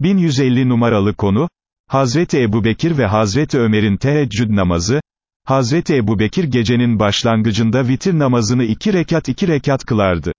1150 numaralı konu, Hazreti Ebubekir ve Hazreti Ömer'in teheccüd namazı, Hazreti Ebubekir gecenin başlangıcında vitir namazını iki rekat iki rekat kılardı.